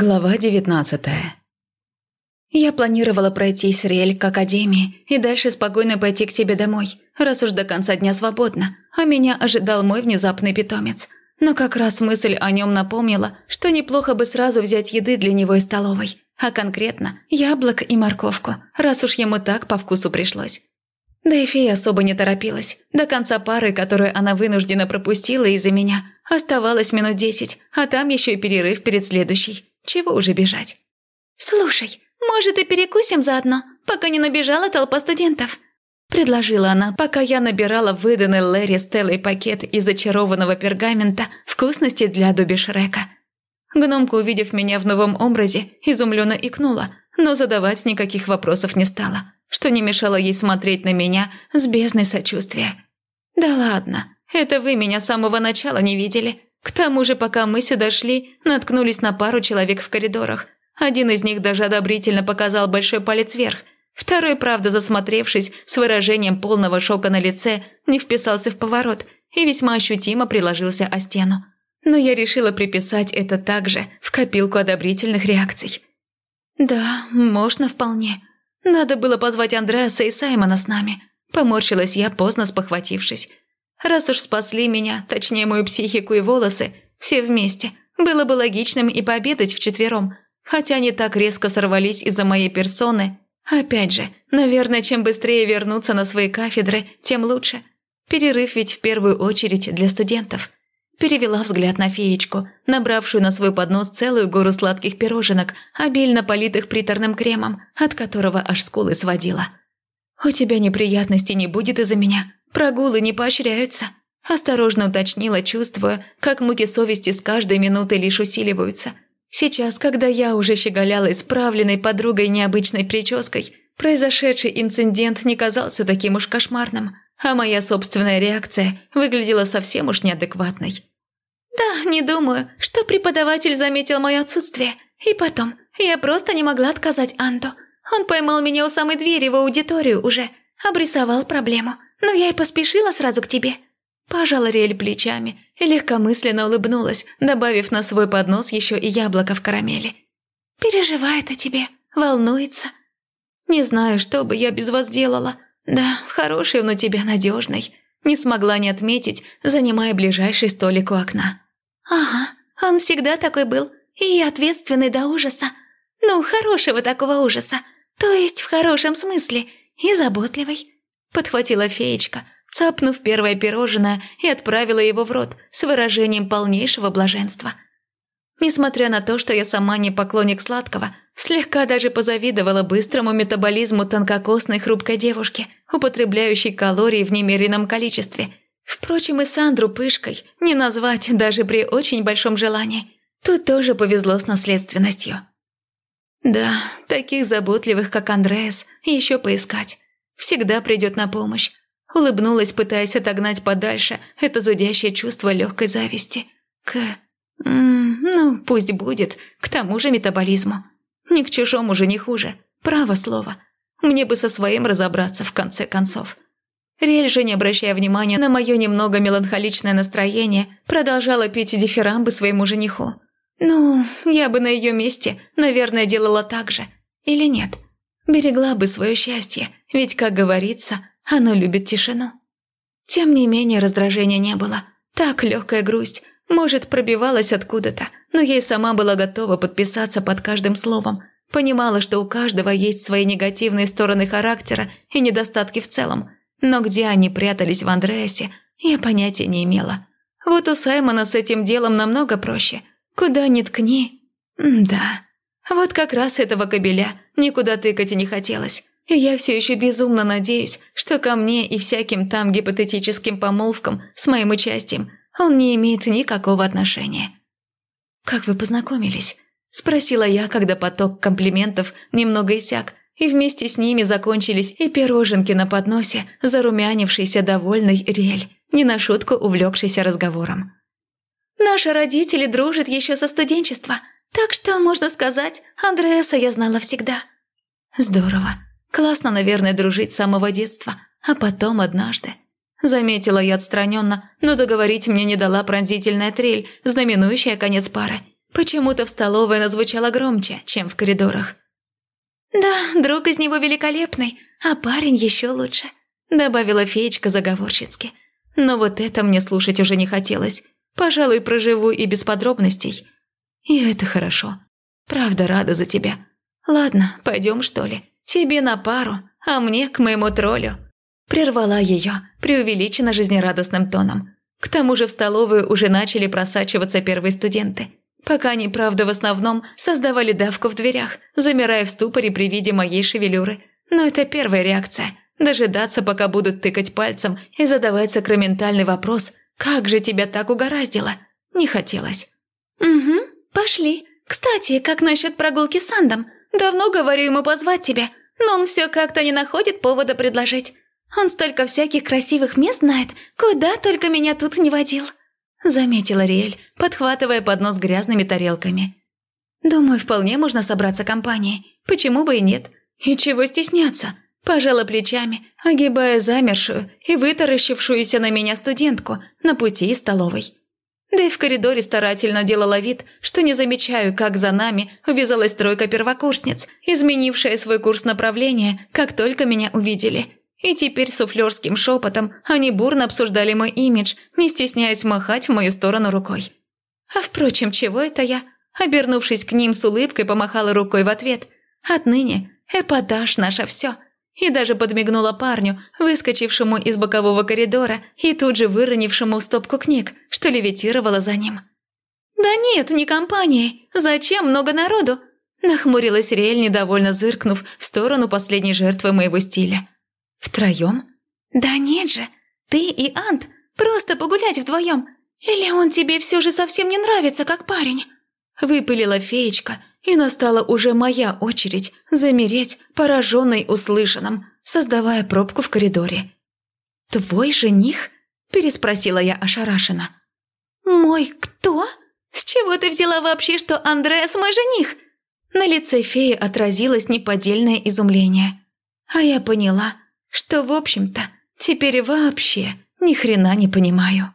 Глава девятнадцатая Я планировала пройти с Риэль к Академии и дальше спокойно пойти к себе домой, раз уж до конца дня свободно, а меня ожидал мой внезапный питомец. Но как раз мысль о нем напомнила, что неплохо бы сразу взять еды для него из столовой, а конкретно яблок и морковку, раз уж ему так по вкусу пришлось. Да и фея особо не торопилась. До конца пары, которую она вынуждена пропустила из-за меня, оставалось минут десять, а там еще и перерыв перед следующей. Чего уже бежать? «Слушай, может и перекусим заодно, пока не набежала толпа студентов?» Предложила она, пока я набирала выданный Лэри Стеллой пакет из зачарованного пергамента вкусности для Дуби Шрека. Гномка, увидев меня в новом образе, изумленно икнула, но задавать никаких вопросов не стала что не мешало ей смотреть на меня с бездной сочувствия. «Да ладно, это вы меня с самого начала не видели. К тому же, пока мы сюда шли, наткнулись на пару человек в коридорах. Один из них даже одобрительно показал большой палец вверх. Второй, правда, засмотревшись, с выражением полного шока на лице, не вписался в поворот и весьма ощутимо приложился о стену. Но я решила приписать это также в копилку одобрительных реакций. «Да, можно вполне», надо было позвать Андреаса и Саймона с нами. Поморщилась я, поздно спохватившись. Раз уж спасли меня, точнее мою психику и волосы, все вместе, было бы логичным и пообедать вчетвером, хотя они так резко сорвались из-за моей персоны. Опять же, наверное, чем быстрее вернуться на свои кафедры, тем лучше. Перерыв ведь в первую очередь для студентов. Перевела взгляд на феечку, набравшую на свой поднос целую гору сладких пироженок, обильно политых приторным кремом, от которого аж скулы сводила. «У тебя неприятностей не будет из-за меня. Прогулы не поощряются», – осторожно уточнила, чувствуя, как муки совести с каждой минутой лишь усиливаются. Сейчас, когда я уже щеголяла исправленной подругой необычной прической, произошедший инцидент не казался таким уж кошмарным – а моя собственная реакция выглядела совсем уж неадекватной. «Да, не думаю, что преподаватель заметил мое отсутствие. И потом, я просто не могла отказать Анту. Он поймал меня у самой двери в аудиторию уже, обрисовал проблему. Но я и поспешила сразу к тебе». Пожала Риэль плечами и легкомысленно улыбнулась, добавив на свой поднос еще и яблоко в карамели. «Переживает о тебе, волнуется. Не знаю, что бы я без вас делала», «Да, хороший он у тебя надежный», – не смогла не отметить, занимая ближайший столик у окна. «Ага, он всегда такой был, и ответственный до ужаса. Ну, хорошего такого ужаса, то есть в хорошем смысле, и заботливый», – подхватила феечка, цапнув первое пирожное и отправила его в рот с выражением полнейшего блаженства – Несмотря на то, что я сама не поклонник сладкого, слегка даже позавидовала быстрому метаболизму тонкокосной хрупкой девушки, употребляющей калории в немеренном количестве. Впрочем, и Сандру пышкой не назвать даже при очень большом желании. Тут тоже повезло с наследственностью. Да, таких заботливых, как Андреас, еще поискать. Всегда придет на помощь. Улыбнулась, пытаясь отогнать подальше это зудящее чувство легкой зависти. К... М ну, пусть будет, к тому же метаболизму. Ни к чужому же не хуже, право слово. Мне бы со своим разобраться в конце концов. Риэль же, не обращая внимания на мое немного меланхоличное настроение, продолжала петь дифирамбы своему жениху. Ну, я бы на ее месте, наверное, делала так же. Или нет? Берегла бы свое счастье, ведь, как говорится, оно любит тишину. Тем не менее, раздражения не было. Так легкая грусть, может, пробивалась откуда-то, но и сама была готова подписаться под каждым словом. Понимала, что у каждого есть свои негативные стороны характера и недостатки в целом. Но где они прятались в Андреасе, я понятия не имела. Вот у Саймона с этим делом намного проще. Куда ни ткни. М да. Вот как раз этого кобеля никуда тыкать и не хотелось. И я все еще безумно надеюсь, что ко мне и всяким там гипотетическим помолвкам с моим участием он не имеет никакого отношения. «Как вы познакомились?» – спросила я, когда поток комплиментов немного иссяк, и вместе с ними закончились и пироженки на подносе, зарумянившийся довольный Риэль, не на шутку увлекшийся разговором. «Наши родители дружат еще со студенчества, так что, можно сказать, Андреаса я знала всегда». «Здорово. Классно, наверное, дружить с самого детства, а потом однажды Заметила я отстраненно, но договорить мне не дала пронзительная трель, знаменующая конец пары. Почему-то в столовой она звучала громче, чем в коридорах. «Да, друг из него великолепный, а парень еще лучше», – добавила феечка заговорщицки. Но вот это мне слушать уже не хотелось. Пожалуй, проживу и без подробностей. И это хорошо. Правда, рада за тебя. Ладно, пойдем, что ли. Тебе на пару, а мне к моему троллю. Прервала ее, преувеличенно жизнерадостным тоном. К тому же в столовую уже начали просачиваться первые студенты. Пока они, правда, в основном создавали давку в дверях, замирая в ступоре при виде моей шевелюры. Но это первая реакция. Дожидаться, пока будут тыкать пальцем и задавать сакраментальный вопрос «Как же тебя так угораздило?» Не хотелось. «Угу, пошли. Кстати, как насчет прогулки с Андом? Давно говорю ему позвать тебя, но он все как-то не находит повода предложить. Он столько всяких красивых мест знает, куда только меня тут не водил», – заметила Риэль, подхватывая поднос грязными тарелками. «Думаю, вполне можно собраться компанией. Почему бы и нет? И чего стесняться?» Пожала плечами, огибая замершую и вытаращившуюся на меня студентку на пути из столовой. Да и в коридоре старательно делала вид, что не замечаю, как за нами увязалась тройка первокурсниц, изменившая свой курс направления, как только меня увидели. И теперь суфлерским шепотом они бурно обсуждали мой имидж, не стесняясь махать в мою сторону рукой. А впрочем, чего это я? Обернувшись к ним с улыбкой, помахала рукой в ответ. Отныне эпатаж наше все – и даже подмигнула парню, выскочившему из бокового коридора и тут же выронившему стопку книг, что левитировала за ним. «Да нет, не компанией. Зачем много народу?» Нахмурилась Риэль, недовольно зыркнув в сторону последней жертвы моего стиля. «Втроем?» «Да нет же. Ты и Ант. Просто погулять вдвоем. Или он тебе все же совсем не нравится, как парень?» Выпылила феечка, и настала уже моя очередь замереть, пораженной услышанным, создавая пробку в коридоре. «Твой жених?» – переспросила я ошарашенно. «Мой кто? С чего ты взяла вообще, что Андреас мой жених?» На лице феи отразилось неподдельное изумление. А я поняла, что, в общем-то, теперь вообще ни хрена не понимаю.